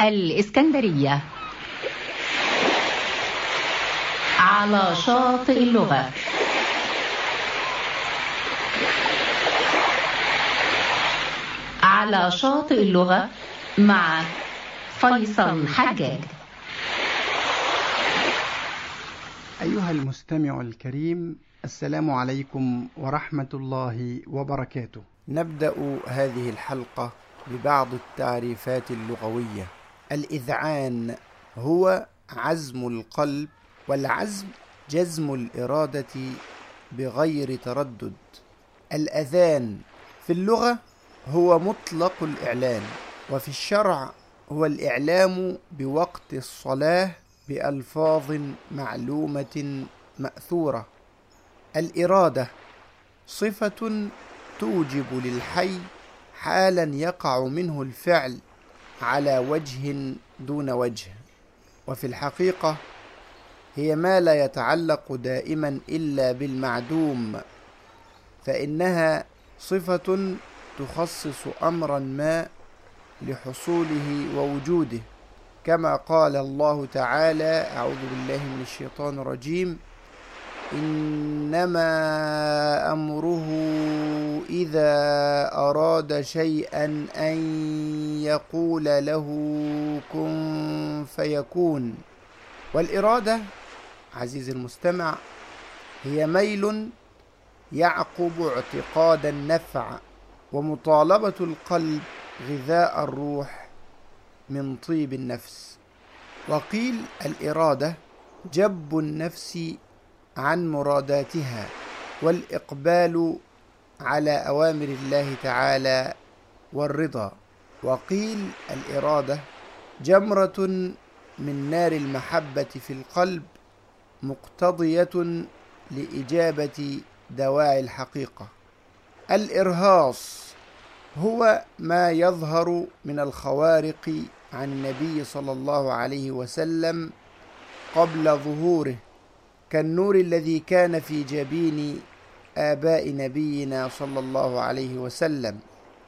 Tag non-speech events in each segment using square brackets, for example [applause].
الإسكندرية. على شاطئ اللغة. على شاطئ اللغة مع فيصل حجاج. أيها المستمع الكريم السلام عليكم ورحمة الله وبركاته. نبدأ هذه الحلقة ببعض التعريفات اللغوية. الإذعان هو عزم القلب والعزم جزم الإرادة بغير تردد. الأذان في اللغة هو مطلق الإعلان وفي الشرع هو الإعلام بوقت الصلاة بألفاظ معلومة مأثورة. الإرادة صفة توجب للحي حالا يقع منه الفعل على وجه دون وجه. وفي الحقيقة هي ما لا يتعلق دائما إلا بالمعدوم فإنها صفة تخصص أمرا ما لحصوله ووجوده. كما قال الله تعالى أعوذ بالله من الشيطان الرجيم إنما أمره إذا أراد شيئا أن يقول له كن فيكون. والإرادة عزيزي المستمع هي ميل يعقب اعتقاد النفع ومطالبة القلب غذاء الروح من طيب النفس. وقيل الإرادة جب النفس عن مراداتها والإقبال على أوامر الله تعالى والرضا. وقيل الإرادة جمرة من نار المحبة في القلب مقتضية لإجابة دواعي الحقيقة. الإرهاص هو ما يظهر من الخوارق عن النبي صلى الله عليه وسلم قبل ظهوره كالنور الذي كان في جبين آباء نبينا صلى الله عليه وسلم.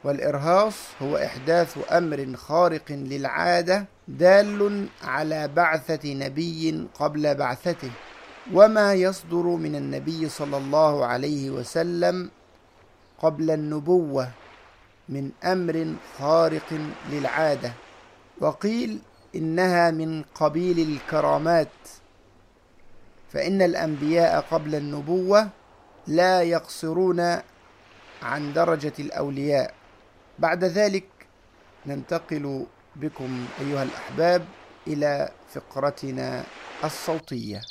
والإرهاص هو إحداث أمر خارق للعادة دال على بعثة نبي قبل بعثته. وما يصدر من النبي صلى الله عليه وسلم قبل النبوة من أمر خارق للعادة. وقيل إنها من قبيل الكرامات فإن الأنبياء قبل النبوة لا يقصرون عن درجة الأولياء. بعد ذلك ننتقل بكم أيها الأحباب إلى فقرتنا الصوتية.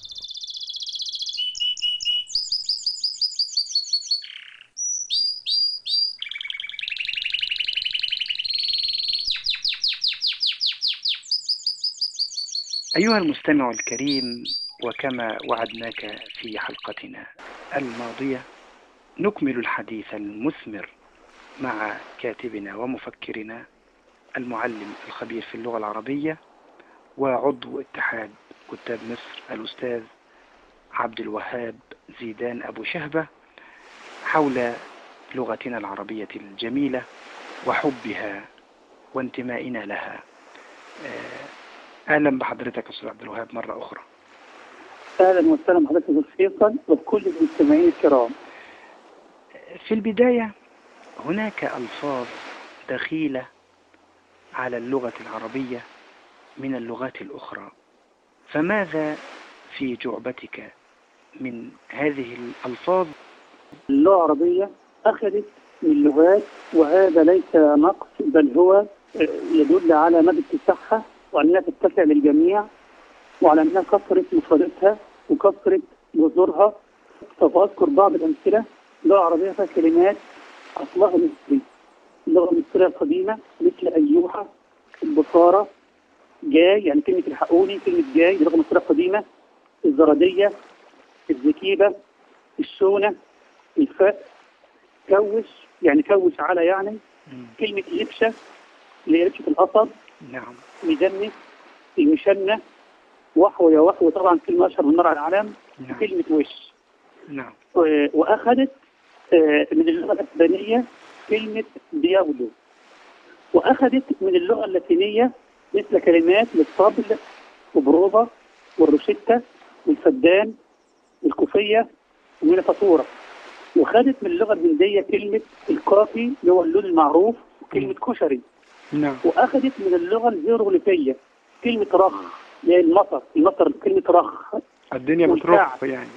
أيها المستمع الكريم وكما وعدناك في حلقتنا. الماضية نكمل الحديث المثمر مع كاتبنا ومفكرنا المعلم الخبير في اللغة العربية وعضو اتحاد كتاب مصر الأستاذ عبد الوهاب زيدان أبو شهبة حول لغتنا العربية الجميلة وحبها وانتمائنا لها. أهلا بحضرتك أستاذ عبد الوهاب مرة أخرى. أهلا وسهلا بحضرتك بالفيصل وبكل المستمعين الكرام. في البداية هناك ألفاظ دخيلة على اللغة العربية من اللغات الأخرى فماذا في جعبتك من هذه الألفاظ اللغة العربية أخذت من اللغات وهذا ليس نقص بل هو يدل على مدى اتساعها وأنها تتسع للجميع وعلى أنها كثرت مفرداتها وكثرت جذورها. فأذكر بعض الأمثلة اللغة العربية فيها كلمات أصلها مصري. اللغة المصرية القديمة مثل أيوحة البصارة جاي يعني كلمة الحقوني كلمة جاي. دي لغة مصرية قديمة الزردية الزكيبة الشونة الفاء. كوش يعني كوش على يعني. كلمة لبشة اللي هي لبشة القصب نعم. مجنس المشنة. وحو يا وحو طبعا كلمة أشهر من نار على العالم نعم. كلمة وش. نعم. وأخذت آه، من اللغة الأسبانية كلمة ديابلو وأخذت من اللغة اللاتينية مثل كلمات للطبل وبروفا والروشتة والفدان والكوفية والمنافاتورة وخدت من اللغة الهندية كلمة الكافي اللي هو اللون المعروف وكلمة كشري. نعم. وأخذت من اللغة الهيروغليفية كلمة رخ. هي المطر المطر كلمة رخ الدنيا. بترخ يعني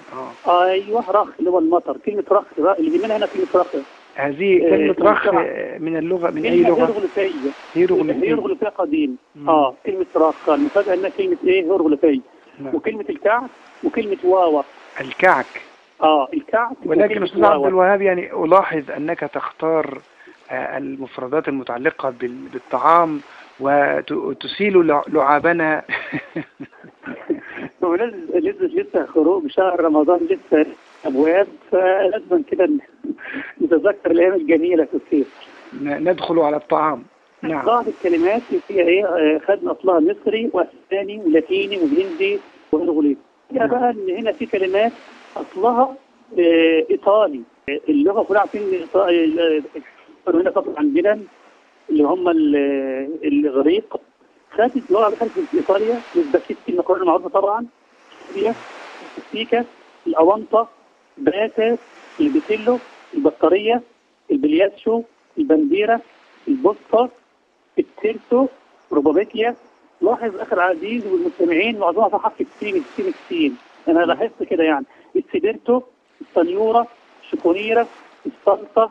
آه أيوه رخ اللي هو المطر كلمة رخ اللي منها هنا كلمة رخ هذه آه، كلمة رخ. آه، من اللغة من أي لغة؟ هيروغليفية هيروغليفية هيروغليفية قديم مم. آه كلمة رخ المفاجأة إنها كلمة إيه هيروغليفية نعم. وكلمة الكعب وكلمة واوا الكعك آه الكعب ولكن أستاذ عبد. الوهاب يعني ألاحظ أنك تختار آه، المفردات المتعلقة بال- بالطعام وتسيل لع- لعابنا. [laughs] لسه لسه خروج شهر رمضان لسه أبواب فلازم كده نتذكر الأيام الجميلة في الصيف. ندخل على الطعام. نعم. بعض الكلمات فيها إيه؟ خدنا اصلها مصري وأسباني ولاتيني وهندي وهيروغليفي فيها بقى إن هنا في كلمات اصلها آه، إيطالي. اللغة كلها عارفين هنا طبعا عندنا اللي هم ال- الإغريق. خدت لغه دخلت في إيطاليا. الاسباجيتي المكرونه المعروفه طبعا. السيكا الأونطة باتا البيتيلو البطارية البلياتشو البنديرة البوسطه التيرتو روبابيكيا لاحظ آخر عزيز والمستمعين معظمها في حرف السين السين السين أنا لاحظت كده يعني. السيبرتو السنيوره الشكونيره الصلصة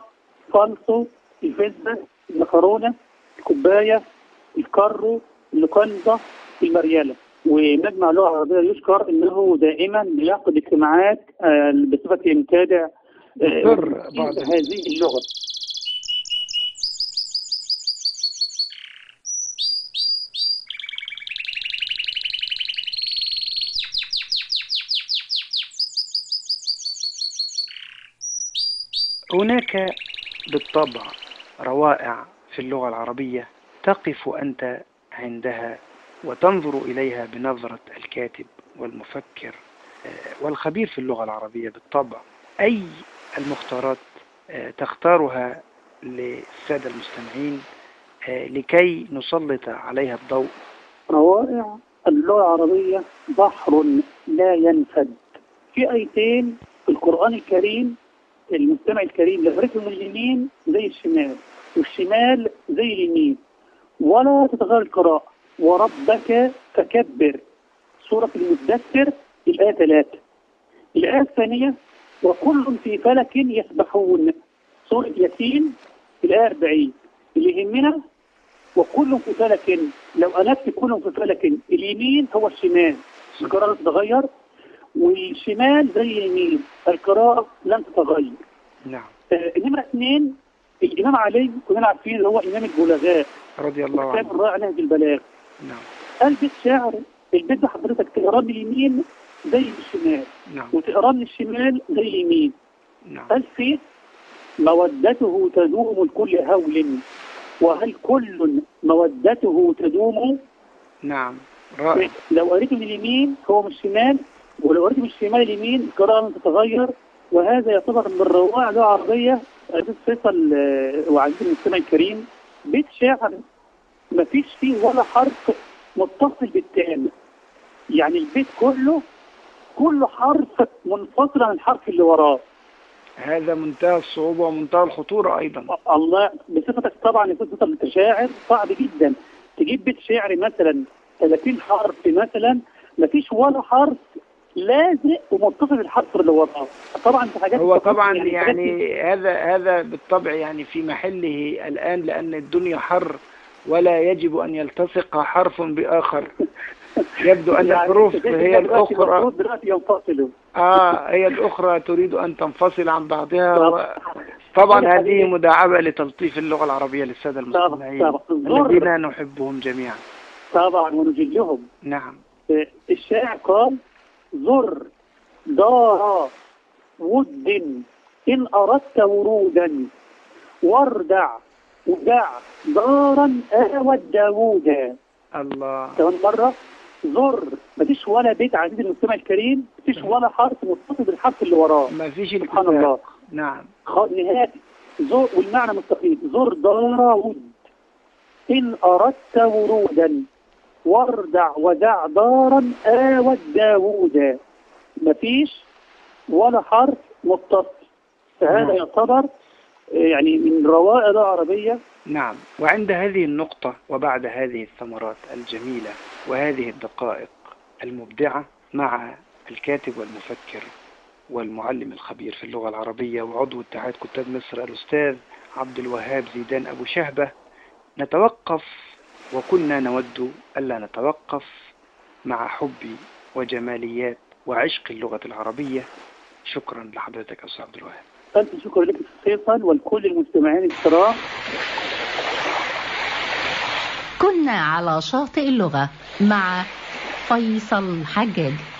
فالصو الفزه المكرونه الكوباية الكرو اللوكاندا المريالة. ومجمع اللغة العربية يشكر إنه دائما بيعقد اجتماعات آه، بصفة متابع آه، هذه اللغة. هناك بالطبع روائع في اللغة العربية تقف أنت عندها وتنظر إليها بنظرة الكاتب والمفكر آه، والخبير في اللغة العربية بالطبع. أي المختارات آه، تختارها للسادة المستمعين آه، لكي نسلط عليها الضوء. روائع اللغة العربية بحر لا ينفد. في آيتين في القرآن الكريم المستمع الكريم لغريته من اليمين زي الشمال والشمال زي اليمين. ولا تتغير القراءة. وربك فكبر سورة المدثر الآية 3 الآية الثانية وكل في فلك يسبحون. سورة ياسين الآية 40 اللي يهمنا وكل في فلك. لو قلبت كل في فلك اليمين هو الشمال. القراءة تتغير والشمال زي اليمين القراءة لن تتغير. نعم. آه، النمرة اثنين الإمام علي كلنا عارفين اللي هو إمام البلغاء رضي الله كتاب عنه. الرائع نهج البلاغ نعم. قال بيت شعر البيت ده حضرتك تقراه من اليمين زي الشمال. نعم. وتقراه من الشمال زي اليمين نعم. قال فيه مودته تدوم لكل هول؟ وهل كل مودته تدوم؟ نعم. رائع. لو قريته من اليمين هو من الشمال ولو من الشمال اليمين القراءة تتغير. وهذا يعتبر من روائع اللغة العربية أستاذ فيصل آه، وعزيزي المستمع الكريم. بيت شعر ما فيش فيه ولا حرف متصل بالتاني يعني البيت كله كله حرف منفصل عن الحرف اللي وراه. هذا منتهى الصعوبة ومنتهى الخطورة أيضا. الله بصفتك طبعا يا صفة المتشاعر صعب جدا. تجيب بيت شعر مثلا 30 حرف مثلا مفيش ولا حرف لازق ومتصل بالحرف اللي وراه. طبعا في حاجات هو طبعا حاجات يعني هذا هذا بالطبع يعني في محله الآن لأن الدنيا حر ولا يجب أن يلتصق حرف بآخر. يبدو أن [laughs] يعني الحروف الحاجات [laughs] هي الأخرى. دلوقتي ينفصلوا. آه هي الأخرى تريد أن تنفصل عن بعضها و... طبعا. هذه مداعبة لتلطيف اللغة العربية للسادة المستمعين. الذين نحبهم جميعا. طبعا ونجلهم. نعم. الشاعر قال زر دار ود إن أردت ورودا واردع ودع دارا آوى داوودا الله. كمان مرة زر مفيش ولا بيت عزيزي المستمع الكريم مفيش ولا حرف متصل بالحرف اللي وراه. ما فيش سبحان الله. نعم. نهائي زر والمعنى مستقيم. زر دار ود. إن أردت ورودا. واردع ودع دارا آوت داوودا مفيش ولا حرف متصل. فهذا نعم. يعتبر آه، يعني من روائع العربية. نعم. وعند هذه النقطة وبعد هذه الثمرات الجميلة وهذه الدقائق المبدعة مع الكاتب والمفكر والمعلم الخبير في اللغة العربية وعضو اتحاد كتاب مصر الأستاذ عبد الوهاب زيدان أبو شهبة نتوقف وكنا نود ألا نتوقف مع حب وجماليات وعشق اللغة العربية. شكرا لحضرتك أستاذ عبد الوهاب. ألف شكر لك فيصل ولكل المستمعين الكرام. كنا على شاطئ اللغة مع فيصل حجاج.